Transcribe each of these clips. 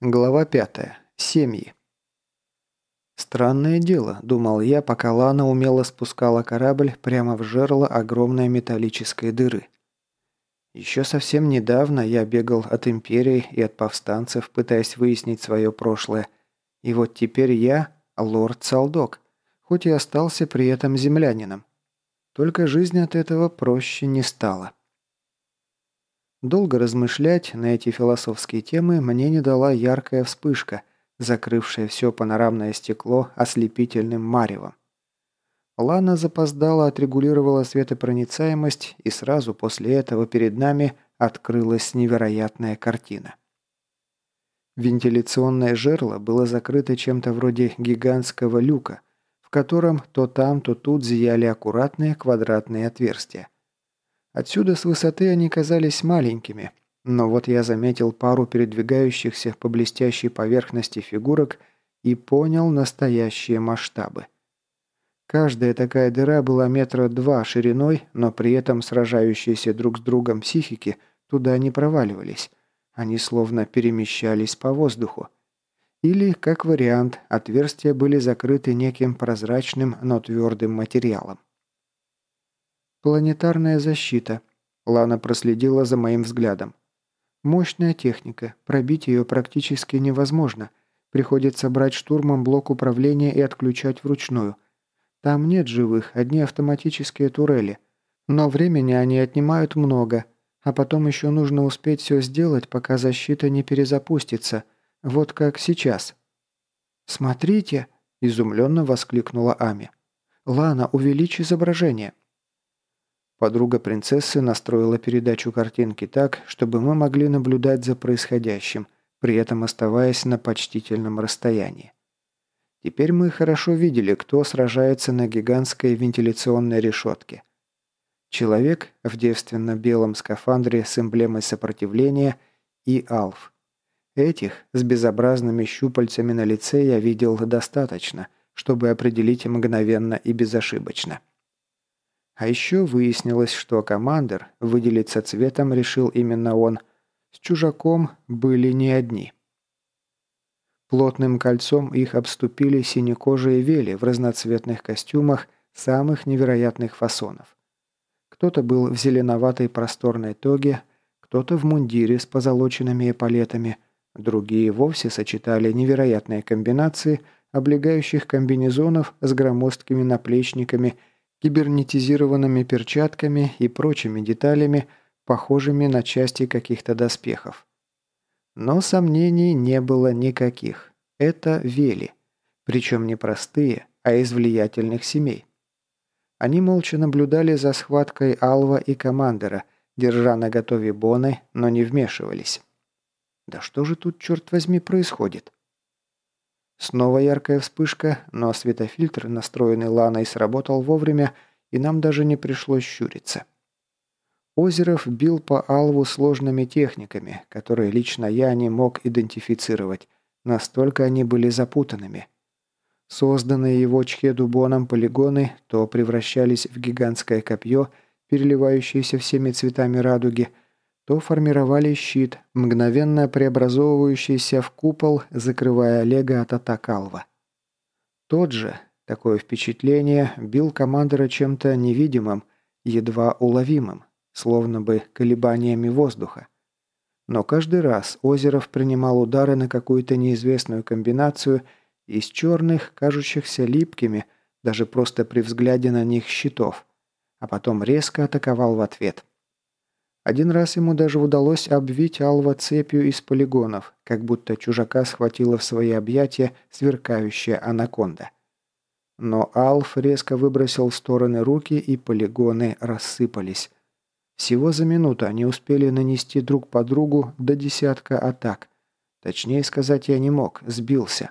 Глава 5. Семьи. Странное дело, думал я, пока Лана умело спускала корабль прямо в жерло огромной металлической дыры. Еще совсем недавно я бегал от Империи и от повстанцев, пытаясь выяснить свое прошлое. И вот теперь я лорд Салдок, хоть и остался при этом землянином. Только жизнь от этого проще не стала. Долго размышлять на эти философские темы мне не дала яркая вспышка, закрывшая все панорамное стекло ослепительным маревом. Лана запоздала отрегулировала светопроницаемость, и сразу после этого перед нами открылась невероятная картина. Вентиляционное жерло было закрыто чем-то вроде гигантского люка, в котором то там, то тут зияли аккуратные квадратные отверстия. Отсюда с высоты они казались маленькими, но вот я заметил пару передвигающихся по блестящей поверхности фигурок и понял настоящие масштабы. Каждая такая дыра была метра два шириной, но при этом сражающиеся друг с другом психики туда не проваливались. Они словно перемещались по воздуху. Или, как вариант, отверстия были закрыты неким прозрачным, но твердым материалом. «Планетарная защита». Лана проследила за моим взглядом. «Мощная техника. Пробить ее практически невозможно. Приходится брать штурмом блок управления и отключать вручную. Там нет живых, одни автоматические турели. Но времени они отнимают много. А потом еще нужно успеть все сделать, пока защита не перезапустится. Вот как сейчас». «Смотрите!» – изумленно воскликнула Ами. «Лана, увеличь изображение». Подруга принцессы настроила передачу картинки так, чтобы мы могли наблюдать за происходящим, при этом оставаясь на почтительном расстоянии. Теперь мы хорошо видели, кто сражается на гигантской вентиляционной решетке. Человек в девственно-белом скафандре с эмблемой сопротивления и Алф. Этих с безобразными щупальцами на лице я видел достаточно, чтобы определить мгновенно и безошибочно. А еще выяснилось, что командир выделиться цветом решил именно он. С чужаком были не одни. Плотным кольцом их обступили синекожие вели в разноцветных костюмах самых невероятных фасонов. Кто-то был в зеленоватой просторной тоге, кто-то в мундире с позолоченными эполетами, другие вовсе сочетали невероятные комбинации облегающих комбинезонов с громоздкими наплечниками кибернетизированными перчатками и прочими деталями, похожими на части каких-то доспехов. Но сомнений не было никаких. Это вели. Причем не простые, а из влиятельных семей. Они молча наблюдали за схваткой Алва и Командера, держа на готове боны, но не вмешивались. Да что же тут, черт возьми, происходит? Снова яркая вспышка, но светофильтр, настроенный Ланой, сработал вовремя, и нам даже не пришлось щуриться. Озеров бил по Алву сложными техниками, которые лично я не мог идентифицировать, настолько они были запутанными. Созданные его чхедубоном полигоны то превращались в гигантское копье, переливающееся всеми цветами радуги, то формировали щит, мгновенно преобразовывающийся в купол, закрывая Олега от атак Алва. Тот же, такое впечатление, бил командора чем-то невидимым, едва уловимым, словно бы колебаниями воздуха. Но каждый раз Озеров принимал удары на какую-то неизвестную комбинацию из черных, кажущихся липкими, даже просто при взгляде на них щитов, а потом резко атаковал в ответ. Один раз ему даже удалось обвить Алва цепью из полигонов, как будто чужака схватила в свои объятия сверкающая анаконда. Но Алф резко выбросил в стороны руки, и полигоны рассыпались. Всего за минуту они успели нанести друг по другу до десятка атак. Точнее сказать я не мог, сбился.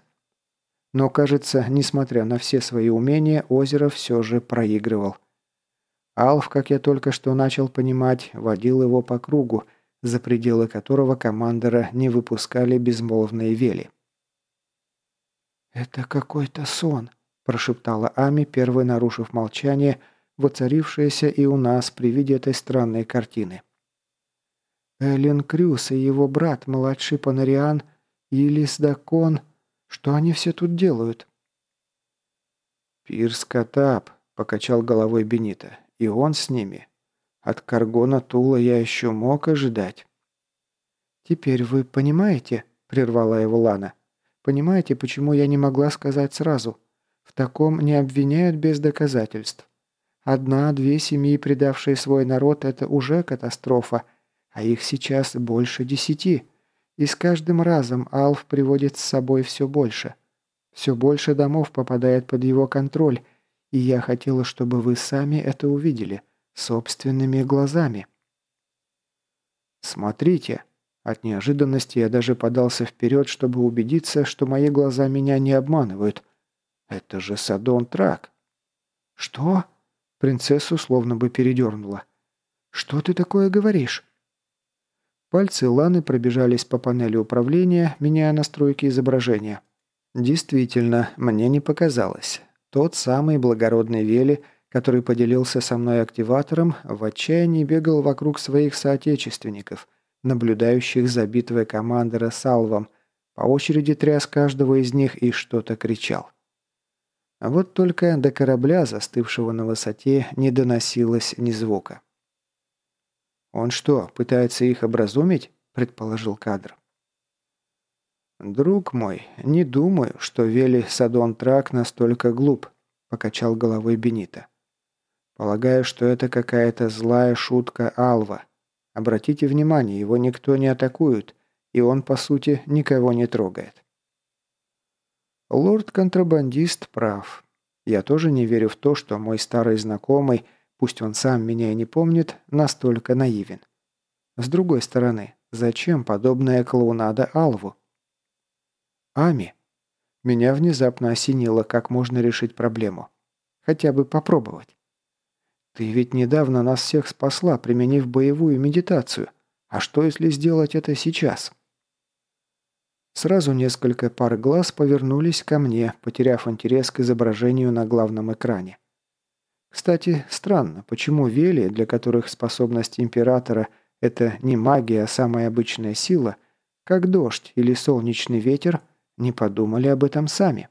Но, кажется, несмотря на все свои умения, Озеро все же проигрывал. Алф, как я только что начал понимать, водил его по кругу, за пределы которого командора не выпускали безмолвные вели. «Это какой-то сон», – прошептала Ами, первой нарушив молчание, воцарившееся и у нас при виде этой странной картины. Эллен Крюс и его брат, младший Панариан, Илис Дакон... Что они все тут делают?» «Пирс Катап», — покачал головой Бенита. «И он с ними. От Каргона Тула я еще мог ожидать». «Теперь вы понимаете?» — прервала его Лана. «Понимаете, почему я не могла сказать сразу? В таком не обвиняют без доказательств. Одна-две семьи, предавшие свой народ, это уже катастрофа, а их сейчас больше десяти. И с каждым разом Алф приводит с собой все больше. Все больше домов попадает под его контроль, и я хотела, чтобы вы сами это увидели, собственными глазами. «Смотрите!» От неожиданности я даже подался вперед, чтобы убедиться, что мои глаза меня не обманывают. «Это же Садон Трак!» «Что?» Принцессу словно бы передернула. «Что ты такое говоришь?» Пальцы Ланы пробежались по панели управления, меняя настройки изображения. Действительно, мне не показалось. Тот самый благородный Вели, который поделился со мной активатором, в отчаянии бегал вокруг своих соотечественников, наблюдающих за битвой командора с Алвом, по очереди тряс каждого из них и что-то кричал. А вот только до корабля, застывшего на высоте, не доносилось ни звука. «Он что, пытается их образумить?» – предположил кадр. «Друг мой, не думаю, что Вели Садон Трак настолько глуп», – покачал головой Бенита. «Полагаю, что это какая-то злая шутка Алва. Обратите внимание, его никто не атакует, и он, по сути, никого не трогает». Лорд-контрабандист прав. Я тоже не верю в то, что мой старый знакомый – пусть он сам меня и не помнит, настолько наивен. С другой стороны, зачем подобная клоунада Алву? Ами. Меня внезапно осенило, как можно решить проблему. Хотя бы попробовать. Ты ведь недавно нас всех спасла, применив боевую медитацию. А что, если сделать это сейчас? Сразу несколько пар глаз повернулись ко мне, потеряв интерес к изображению на главном экране. Кстати, странно, почему Вели, для которых способность Императора – это не магия, а самая обычная сила, как дождь или солнечный ветер, не подумали об этом сами.